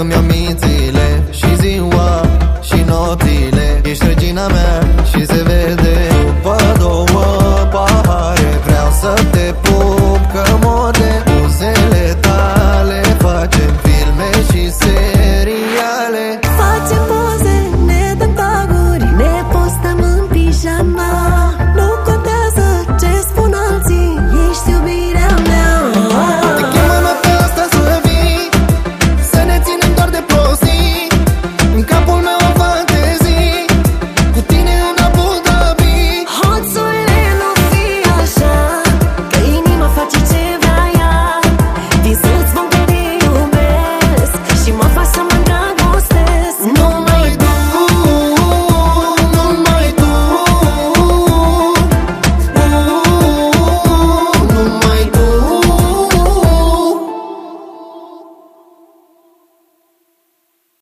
Îmi iau mințile și ziua și nopțile. Ești regina mea